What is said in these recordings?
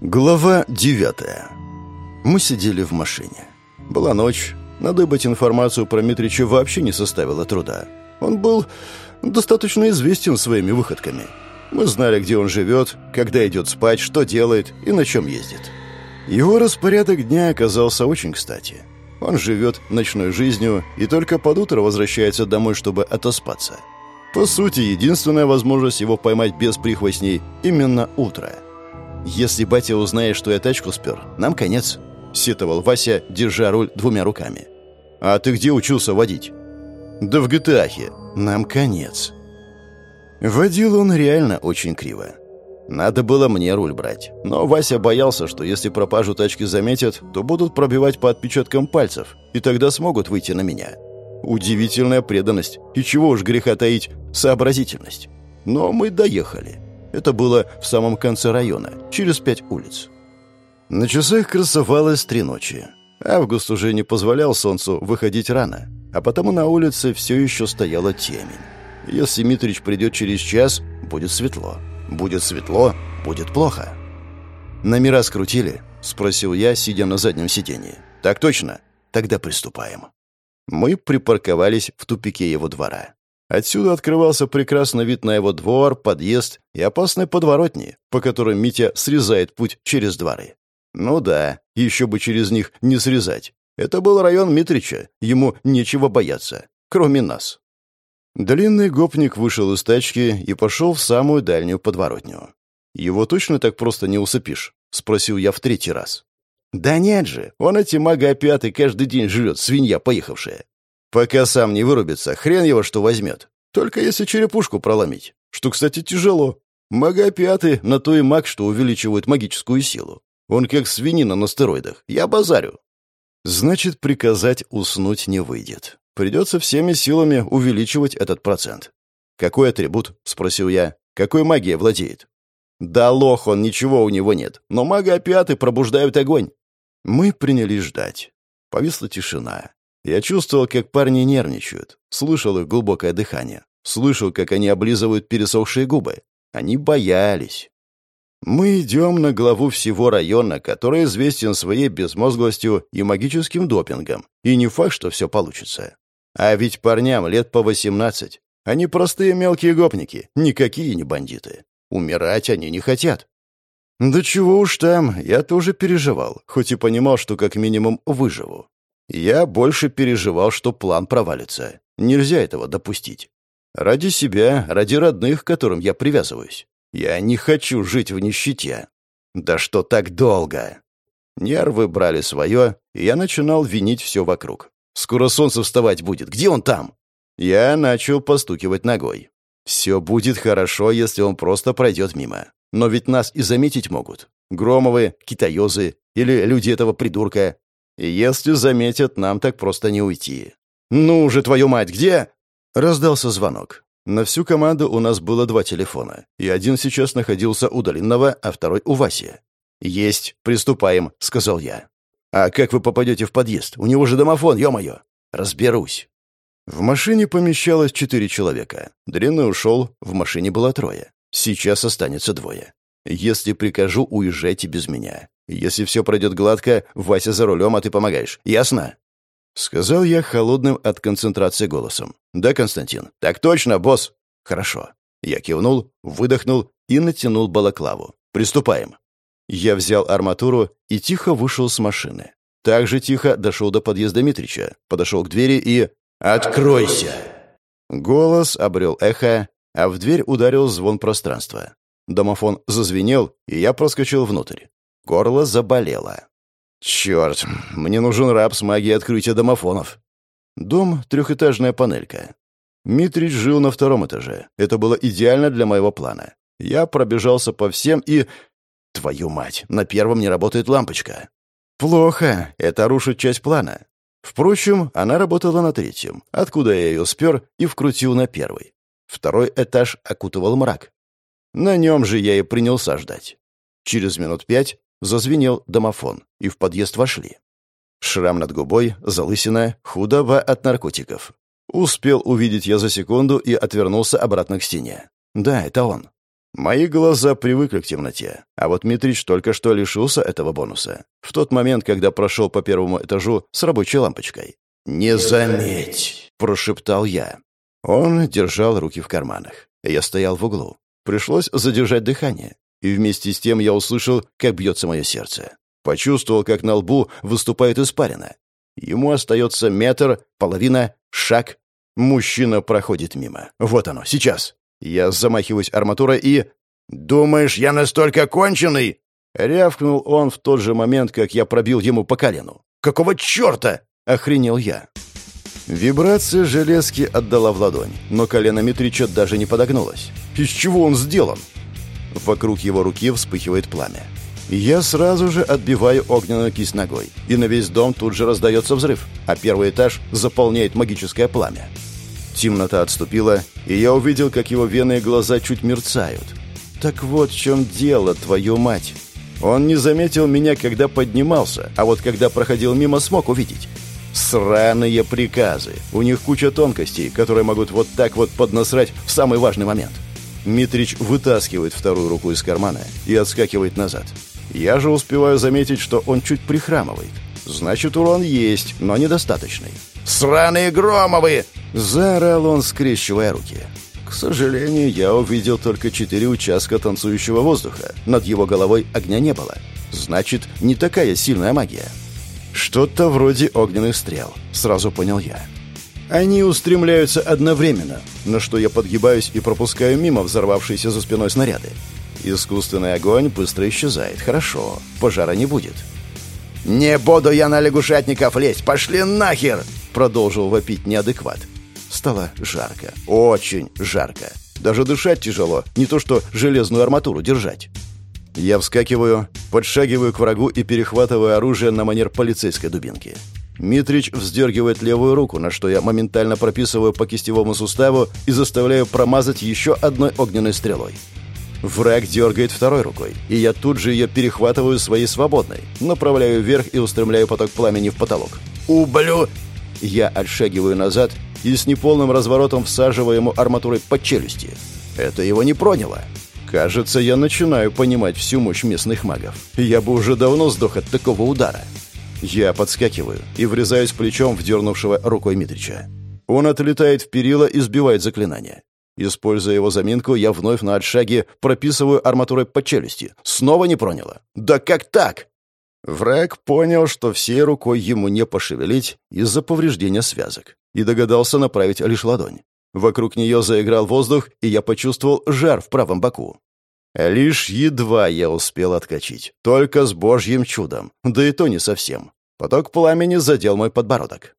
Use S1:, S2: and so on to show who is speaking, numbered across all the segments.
S1: Глава девятая. Мы сидели в машине. Была ночь. Надыбать информацию про Митрича вообще не составило труда. Он был достаточно известен своими выходками. Мы знали, где он живет, когда идет спать, что делает и на чем ездит. Его распорядок дня оказался очень кстати. Он живет ночной жизнью и только под утро возвращается домой, чтобы отоспаться. По сути, единственная возможность его поймать без прихвостней – именно утро. «Если батя узнает, что я тачку спер, нам конец», – сетовал Вася, держа руль двумя руками. «А ты где учился водить?» «Да в ГТАхе. Нам конец». Водил он реально очень криво. Надо было мне руль брать. Но Вася боялся, что если пропажу тачки заметят, то будут пробивать по отпечаткам пальцев, и тогда смогут выйти на меня. Удивительная преданность. И чего уж греха таить, сообразительность. Но мы доехали. Это было в самом конце района, через пять улиц. На часах красовалось три ночи. Август уже не позволял солнцу выходить рано, а потому на улице все еще стояла темень. Если Митрич придет через час, будет светло. Будет светло, будет плохо. «Номера скрутили?» — спросил я, сидя на заднем сиденье. «Так точно. Тогда приступаем». Мы припарковались в тупике его двора. Отсюда открывался прекрасный вид на его двор, подъезд и опасные подворотни, по которым Митя срезает путь через дворы. Ну да, еще бы через них не срезать. Это был район Митрича, ему нечего бояться, кроме нас. Длинный гопник вышел из тачки и пошел в самую дальнюю подворотню. «Его точно так просто не усыпишь?» — спросил я в третий раз. «Да нет же, он эти мага-опяты каждый день жрет, свинья поехавшая. Пока сам не вырубится, хрен его что возьмет. Только если черепушку проломить, что, кстати, тяжело. Мага-опяты на то и маг, что увеличивает магическую силу. Он как свинина на стероидах. Я базарю». Значит, приказать уснуть не выйдет. Придется всеми силами увеличивать этот процент. «Какой атрибут?» — спросил я. «Какой магией владеет?» «Да лох он, ничего у него нет. Но мага-опиаты пробуждают огонь». Мы принялись ждать. Повисла тишина. Я чувствовал, как парни нервничают. Слышал их глубокое дыхание. Слышал, как они облизывают пересохшие губы. Они боялись. Мы идем на главу всего района, который известен своей безмозглостью и магическим допингом. И не факт, что все получится. А ведь парням лет по восемнадцать. Они простые мелкие гопники, никакие не бандиты. Умирать они не хотят. Да чего уж там, я тоже переживал, хоть и понимал, что как минимум выживу. Я больше переживал, что план провалится. Нельзя этого допустить. Ради себя, ради родных, к которым я привязываюсь. Я не хочу жить в нищете. Да что так долго? Нервы брали свое, и я начинал винить все вокруг. Скоро солнце вставать будет. Где он там?» Я начал постукивать ногой. «Все будет хорошо, если он просто пройдет мимо. Но ведь нас и заметить могут. Громовы, китаёзы или люди этого придурка. Если заметят, нам так просто не уйти». «Ну же, твою мать, где?» Раздался звонок. На всю команду у нас было два телефона, и один сейчас находился у Долинного, а второй у Васи. «Есть, приступаем», — сказал я. «А как вы попадете в подъезд? У него же домофон, ё-моё!» «Разберусь». В машине помещалось четыре человека. Дрянный ушел, в машине было трое. Сейчас останется двое. Если прикажу, уезжайте без меня. Если все пройдет гладко, Вася за рулем, а ты помогаешь. Ясно?» Сказал я холодным от концентрации голосом. «Да, Константин?» «Так точно, босс!» «Хорошо». Я кивнул, выдохнул и натянул балаклаву. «Приступаем». Я взял арматуру и тихо вышел с машины. Так же тихо дошел до подъезда Митрича, подошел к двери и... «Откройся!» Голос обрел эхо, а в дверь ударил звон пространства. Домофон зазвенел, и я проскочил внутрь. Горло заболело. «Черт, мне нужен раб с магией открытия домофонов». Дом — трехэтажная панелька. Митрич жил на втором этаже. Это было идеально для моего плана. Я пробежался по всем и Твою мать, на первом не работает лампочка. Плохо, это рушит часть плана. Впрочем, она работала на третьем, откуда я ее спер и вкрутил на первый. Второй этаж окутывал мрак. На нем же я и принялся ждать. Через минут пять зазвенел домофон, и в подъезд вошли. Шрам над губой, залысина, худоба от наркотиков. Успел увидеть я за секунду и отвернулся обратно к стене. Да, это он. Мои глаза привыкли к темноте, а вот Митрич только что лишился этого бонуса. В тот момент, когда прошел по первому этажу с рабочей лампочкой. «Не заметь!» — прошептал я. Он держал руки в карманах. Я стоял в углу. Пришлось задержать дыхание. И вместе с тем я услышал, как бьется мое сердце. Почувствовал, как на лбу выступает испарина. Ему остается метр, половина, шаг. Мужчина проходит мимо. Вот оно, сейчас. Я замахиваюсь арматурой и... «Думаешь, я настолько конченый?» Рявкнул он в тот же момент, как я пробил ему по колену. «Какого черта?» — охренел я. Вибрация железки отдала в ладонь, но колено Митрича даже не подогнулось. Из чего он сделан? Вокруг его руки вспыхивает пламя. Я сразу же отбиваю огненную кисть ногой, и на весь дом тут же раздается взрыв, а первый этаж заполняет магическое пламя. Темнота отступила, и я увидел, как его вены и глаза чуть мерцают. Так вот в чем дело, твою мать. Он не заметил меня, когда поднимался, а вот когда проходил мимо, смог увидеть. Сраные приказы. У них куча тонкостей, которые могут вот так вот поднасрать в самый важный момент. Митрич вытаскивает вторую руку из кармана и отскакивает назад. Я же успеваю заметить, что он чуть прихрамывает. Значит, урон есть, но недостаточный. «Сраные Громовы!» — заорал он, скрещивая руки. К сожалению, я увидел только четыре участка танцующего воздуха. Над его головой огня не было. Значит, не такая сильная магия. Что-то вроде огненных стрел, сразу понял я. Они устремляются одновременно, на что я подгибаюсь и пропускаю мимо взорвавшиеся за спиной снаряды. Искусственный огонь быстро исчезает. Хорошо, пожара не будет. «Не буду я на лягушатников лезть! Пошли нахер!» Продолжил вопить неадекват. Стало жарко. Очень жарко. Даже дышать тяжело, не то что железную арматуру держать. Я вскакиваю, подшагиваю к врагу и перехватываю оружие на манер полицейской дубинки. Митрич вздергивает левую руку, на что я моментально прописываю по кистевому суставу и заставляю промазать еще одной огненной стрелой. Враг дергает второй рукой, и я тут же ее перехватываю своей свободной, направляю вверх и устремляю поток пламени в потолок. «Ублю!» Я отшагиваю назад и с неполным разворотом всаживаю ему арматурой по челюсти. Это его не проняло. Кажется, я начинаю понимать всю мощь местных магов. Я бы уже давно сдох от такого удара. Я подскакиваю и врезаюсь плечом в дернувшего рукой Митрича. Он отлетает в перила и сбивает заклинание. Используя его заминку, я вновь на отшаге прописываю арматурой по челюсти. Снова не проняло. Да как так? Враг понял, что всей рукой ему не пошевелить из-за повреждения связок, и догадался направить лишь ладонь. Вокруг нее заиграл воздух, и я почувствовал жар в правом боку. Лишь едва я успел откачить. Только с божьим чудом. Да и то не совсем. Поток пламени задел мой подбородок.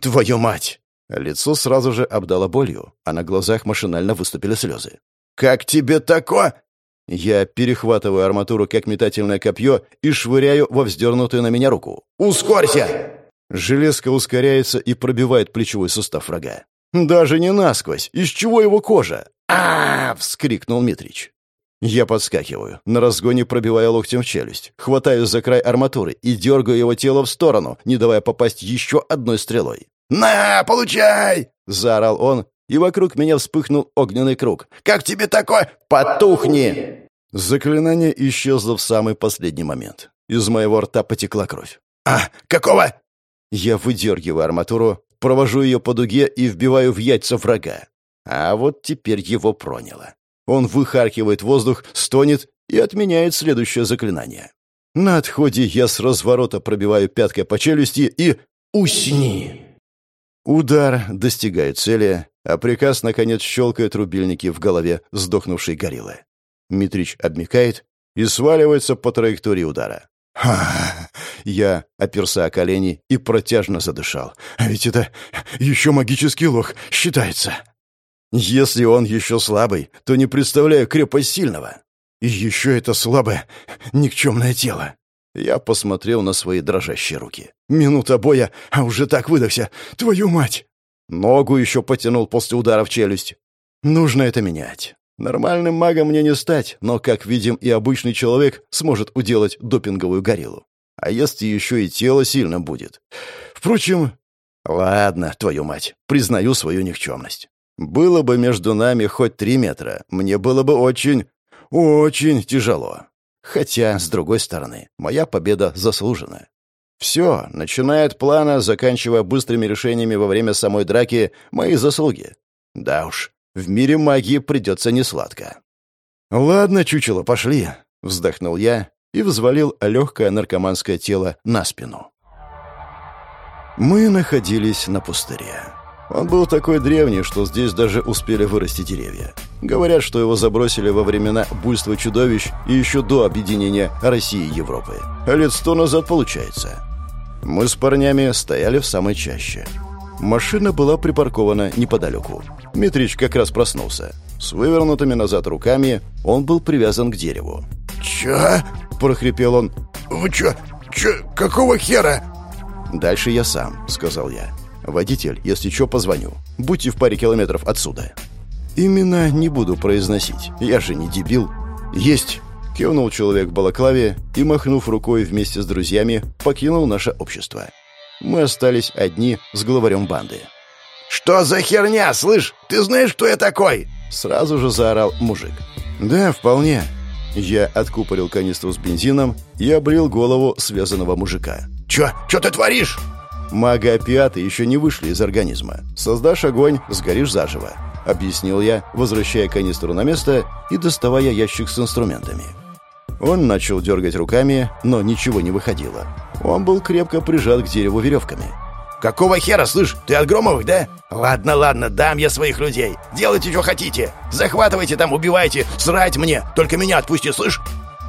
S1: «Твою мать!» Лицо сразу же обдало болью, а на глазах машинально выступили слезы. «Как тебе такое?» Я перехватываю арматуру как метательное копье и швыряю во вздернутую на меня руку. «Ускорься!» Железка ускоряется и пробивает плечевой сустав врага. «Даже не насквозь! Из чего его кожа?» а, -а, -а вскрикнул Митрич. Я подскакиваю, на разгоне пробивая локтем в челюсть, хватаюсь за край арматуры и дергаю его тело в сторону, не давая попасть еще одной стрелой. «На, получай!» — заорал он, и вокруг меня вспыхнул огненный круг. «Как тебе такое? Потухни!» Заклинание исчезло в самый последний момент. Из моего рта потекла кровь. «А, какого?» Я выдергиваю арматуру, провожу ее по дуге и вбиваю в яйца врага. А вот теперь его проняло. Он выхаркивает воздух, стонет и отменяет следующее заклинание. На отходе я с разворота пробиваю пяткой по челюсти и «Усни!» Удар достигает цели, а приказ, наконец, щелкает рубильники в голове сдохнувшей гориллы. Митрич обмикает и сваливается по траектории удара. Ха! Я оперся о колени и протяжно задышал. А ведь это еще магический лох считается. Если он еще слабый, то не представляю крепость сильного. И еще это слабое, никчемное тело. Я посмотрел на свои дрожащие руки. Минута боя, а уже так выдохся. Твою мать! Ногу еще потянул после удара в челюсть. Нужно это менять. Нормальным магом мне не стать, но, как видим, и обычный человек сможет уделать допинговую гориллу. А если еще и тело сильно будет? Впрочем, ладно, твою мать, признаю свою никчемность. Было бы между нами хоть три метра, мне было бы очень, очень тяжело. Хотя, с другой стороны, моя победа заслужена. Все, начиная от плана, заканчивая быстрыми решениями во время самой драки, мои заслуги. Да уж, в мире магии придется несладко. «Ладно, чучело, пошли», — вздохнул я и взвалил легкое наркоманское тело на спину. Мы находились на пустыре. Он был такой древний, что здесь даже успели вырасти деревья. Говорят, что его забросили во времена буйства чудовищ и еще до объединения России и Европы. А лет сто назад получается. Мы с парнями стояли в самой чаще. Машина была припаркована неподалеку. Митрич как раз проснулся. С вывернутыми назад руками он был привязан к дереву.
S2: «Чё?» – прохрипел он. «Вы чё? Чё? Какого хера?»
S1: «Дальше я сам», — сказал я. «Водитель, если что, позвоню. Будьте в паре километров отсюда». «Именно не буду произносить. Я же не дебил». «Есть!» — кивнул человек в балаклаве и, махнув рукой вместе с друзьями, покинул наше общество. Мы остались одни с главарем банды.
S2: «Что за херня, слышь? Ты знаешь, кто я такой?»
S1: Сразу же заорал мужик. «Да, вполне». Я откупорил канистру с бензином и обрел голову связанного мужика.
S2: «Чё? Чё ты творишь?»
S1: «Мага-опиаты еще не вышли из организма. Создашь огонь, сгоришь заживо», — объяснил я, возвращая канистру на место и доставая ящик с инструментами. Он начал дергать руками, но ничего не выходило. Он был крепко прижат к дереву веревками.
S2: «Какого хера, слышь? Ты от Громовых, да? Ладно, ладно, дам я своих людей. Делайте, что хотите. Захватывайте там, убивайте, срать мне. Только меня отпусти, слышь?»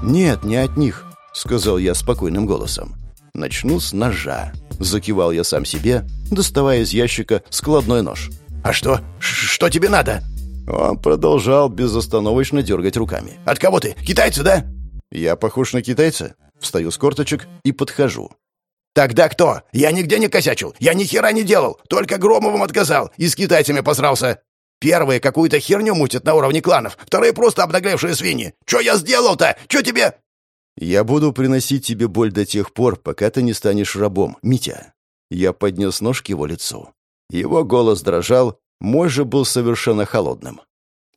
S1: «Нет, не от них», — сказал я спокойным голосом. Начну с ножа. Закивал я сам себе, доставая из ящика складной нож.
S2: «А что? Что тебе надо?»
S1: Он продолжал безостановочно дергать руками.
S2: «От кого ты? Китайцы, да?»
S1: «Я похож на китайца?» Встаю с корточек и подхожу.
S2: «Тогда кто? Я нигде не косячил. Я ни хера не делал. Только Громовым отказал. И с китайцами посрался. Первые какую-то херню мутят на уровне кланов. Вторые просто обнаглевшие свиньи. Что я сделал-то? Что тебе...»
S1: «Я буду приносить тебе боль до тех пор, пока ты не станешь рабом, Митя». Я поднес нож к его лицу. Его голос дрожал, мой же был совершенно холодным.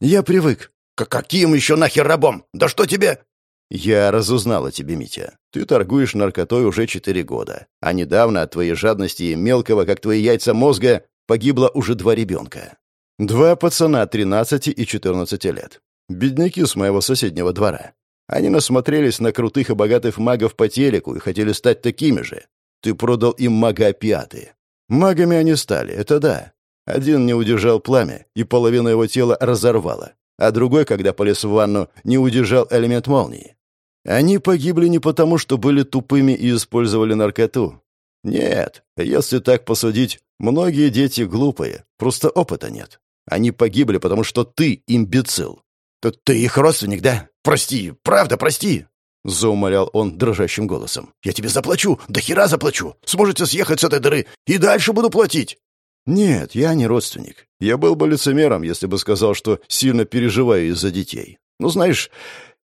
S1: «Я привык».
S2: К «Каким еще нахер рабом? Да что тебе...»
S1: «Я разузнал о тебе, Митя. Ты торгуешь наркотой уже четыре года, а недавно от твоей жадности и мелкого, как твои яйца мозга, погибло уже два ребенка. Два пацана 13 и 14 лет. Бедняки с моего соседнего двора. Они насмотрелись на крутых и богатых магов по телеку и хотели стать такими же. Ты продал им мага-опиаты. Магами они стали, это да. Один не удержал пламя, и половину его тела разорвало, а другой, когда полез в ванну, не удержал элемент молнии. Они погибли не потому, что были тупыми и использовали наркоту. Нет, если так посудить, многие дети глупые, просто опыта нет. Они погибли, потому что ты имбецил.
S2: «Ты, ты их родственник, да? Прости, правда, прости!»
S1: Заумолял он дрожащим голосом.
S2: «Я тебе заплачу, до хера заплачу. Сможете съехать с этой дыры, и дальше буду платить».
S1: «Нет, я не родственник. Я был бы лицемером, если бы сказал, что сильно переживаю из-за детей. Но знаешь,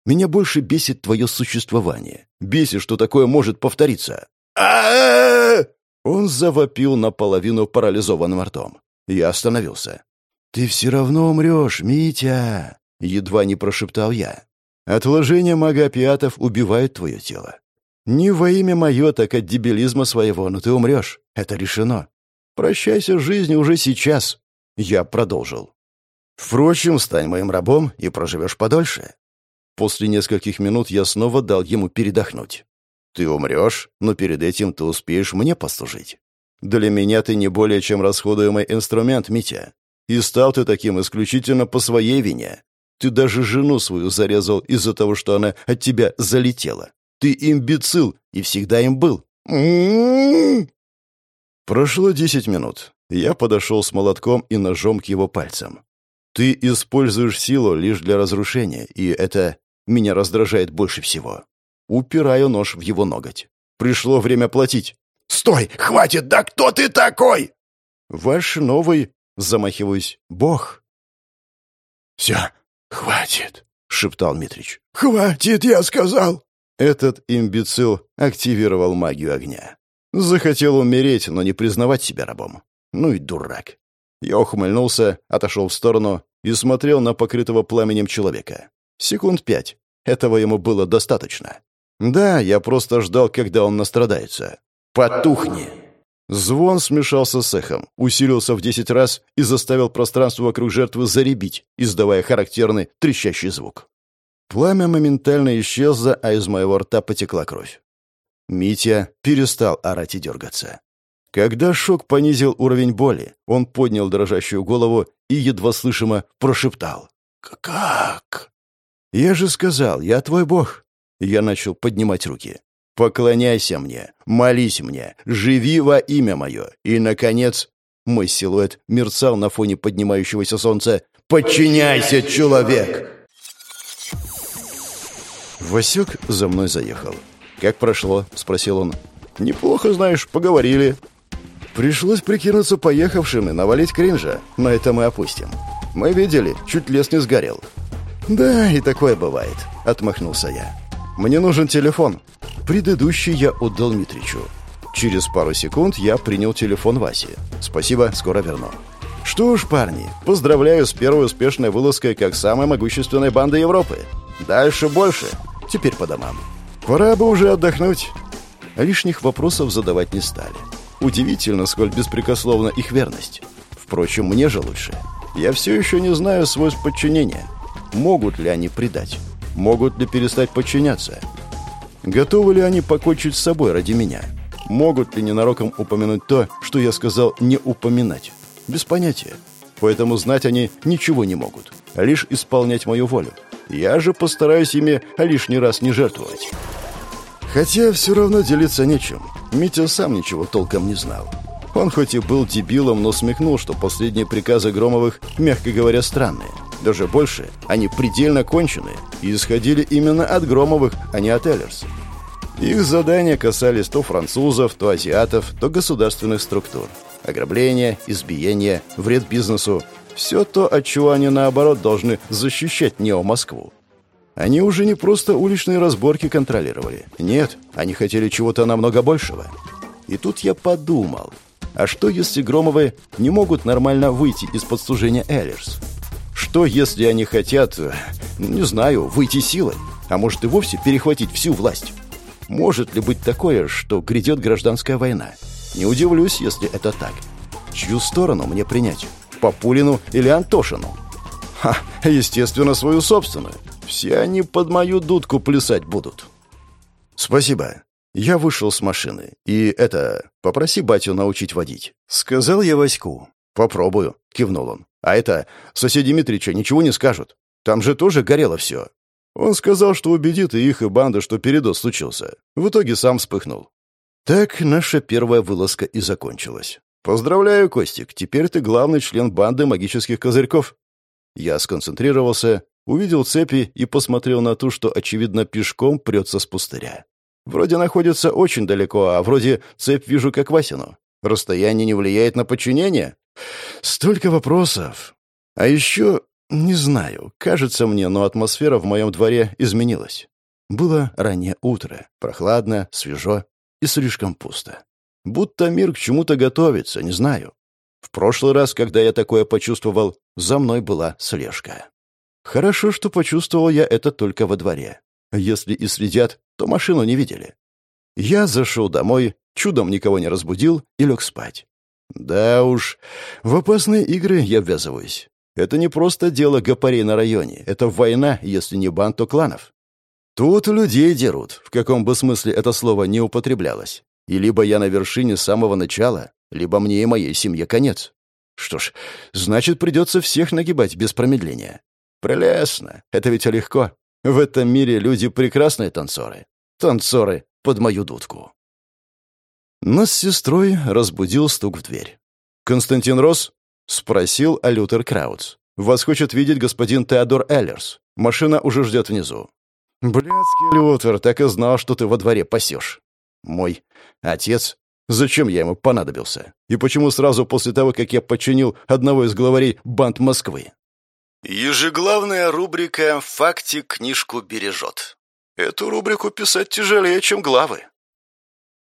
S1: меня больше бесит твое существование. Бесит, что такое может повториться». Он завопил наполовину парализованным ртом. Я остановился. «Ты все равно умрешь, Митя!» — едва не прошептал я. «Отложение магопиатов убивает твое тело. Не во имя мое, так от дебилизма своего, но ты умрешь. Это решено. Прощайся с жизнью уже сейчас». Я продолжил. «Впрочем, стань моим рабом и проживешь подольше». После нескольких минут я снова дал ему передохнуть. «Ты умрешь, но перед этим ты успеешь мне послужить. Для меня ты не более чем расходуемый инструмент, Митя. И стал ты таким исключительно по своей вине. Ты даже жену свою зарезал из-за того, что она от тебя залетела. Ты имбецил и всегда им был. Прошло десять минут. Я подошел с молотком и ножом к его пальцам. Ты используешь силу лишь для разрушения, и это меня раздражает больше всего. Упираю нож в его ноготь. Пришло время платить.
S2: «Стой! Хватит! Да кто ты такой?»
S1: «Ваш новый...» — замахиваюсь. «Бог».
S2: «Все, «Хватит!» — шептал Митрич.
S1: «Хватит, я сказал!» Этот имбецил активировал магию огня. Захотел умереть, но не признавать себя рабом. Ну и дурак. Я ухмыльнулся, отошел в сторону и смотрел на покрытого пламенем человека. Секунд пять. Этого ему было достаточно. Да, я просто ждал, когда он настрадается. «Потухни!» Звон смешался с эхом, усилился в десять раз и заставил пространство вокруг жертвы заребить, издавая характерный трещащий звук. Пламя моментально исчезло, а из моего рта потекла кровь. Митя перестал орать и дергаться. Когда шок понизил уровень боли, он поднял дрожащую голову и едва слышимо прошептал. «Как?» «Я же сказал, я твой бог». Я начал поднимать руки. «Поклоняйся мне, молись мне, живи во имя мое». И, наконец, мой силуэт мерцал на фоне поднимающегося солнца. «Подчиняйся, человек!» Васек за мной заехал. «Как прошло?» — спросил он. «Неплохо, знаешь, поговорили». Пришлось прикинуться поехавшим и навалить кринжа, но это мы опустим. Мы видели, чуть лес не сгорел. «Да, и такое бывает», — отмахнулся я. «Мне нужен телефон». Предыдущий я отдал Митричу. Через пару секунд я принял телефон Васи. «Спасибо, скоро верну». «Что ж, парни, поздравляю с первой успешной вылазкой как самой могущественной банды Европы. Дальше больше. Теперь по домам. Пора бы уже отдохнуть». Лишних вопросов задавать не стали. Удивительно, сколь беспрекословна их верность. Впрочем, мне же лучше. Я все еще не знаю свойств подчинения. Могут ли они предать? Могут ли перестать подчиняться? Готовы ли они покончить с собой ради меня? Могут ли ненароком упомянуть то, что я сказал не упоминать? Без понятия. Поэтому знать они ничего не могут, лишь исполнять мою волю. Я же постараюсь ими лишний раз не жертвовать. Хотя все равно делиться нечем. Митя сам ничего толком не знал. Он хоть и был дебилом, но смекнул, что последние приказы Громовых, мягко говоря, странные. Даже больше, они предельно конченые и исходили именно от Громовых, а не от Эллерс. Их задания касались то французов, то азиатов, то государственных структур. Ограбление, избиение, вред бизнесу – все то, от чего они, наоборот, должны защищать Нео-Москву. Они уже не просто уличные разборки контролировали. Нет, они хотели чего-то намного большего. И тут я подумал, а что если Громовы не могут нормально выйти из-под служения Эллерс? Что если они хотят, не знаю, выйти силой, а может и вовсе перехватить всю власть? Может ли быть такое, что грядет гражданская война? Не удивлюсь, если это так. Чью сторону мне принять? Папулину или Антошину? Ха, естественно, свою собственную. Все они под мою дудку плясать будут. Спасибо. Я вышел с машины. И это... Попроси батю научить водить. Сказал я Ваську. Попробую, кивнул он. А это... Соседи Митрича ничего не скажут. Там же тоже горело все. Он сказал, что убедит и их, и банду, что передоз случился. В итоге сам вспыхнул. Так наша первая вылазка и закончилась. Поздравляю, Костик, теперь ты главный член банды магических козырьков. Я сконцентрировался, увидел цепи и посмотрел на ту, что, очевидно, пешком прется с пустыря. Вроде находится очень далеко, а вроде цепь вижу как Васину. Расстояние не влияет на подчинение? Столько вопросов. А еще, не знаю, кажется мне, но атмосфера в моем дворе изменилась. Было раннее утро, прохладно, свежо и слишком пусто. Будто мир к чему-то готовится, не знаю. В прошлый раз, когда я такое почувствовал, за мной была слежка. Хорошо, что почувствовал я это только во дворе. Если и следят, то машину не видели. Я зашел домой, чудом никого не разбудил и лег спать. Да уж, в опасные игры я ввязываюсь. Это не просто дело гопарей на районе, это война, если не бан, то кланов. Тут людей дерут, в каком бы смысле это слово не употреблялось. И либо я на вершине с самого начала, либо мне и моей семье конец. Что ж, значит, придется всех нагибать без промедления. Прелестно. Это ведь легко. В этом мире люди прекрасные танцоры. Танцоры под мою дудку. Нас с сестрой разбудил стук в дверь. «Константин Росс?» — спросил Алютер Краудс. «Вас хочет видеть господин Теодор Эллерс. Машина уже ждет внизу». «Блядский Лютер, так и знал, что ты во дворе пасешь». «Мой отец? Зачем я ему понадобился? И почему сразу после того, как я подчинил одного из главарей банд Москвы?» Ежеглавная рубрика «Факти книжку бережет». Эту рубрику писать тяжелее, чем главы.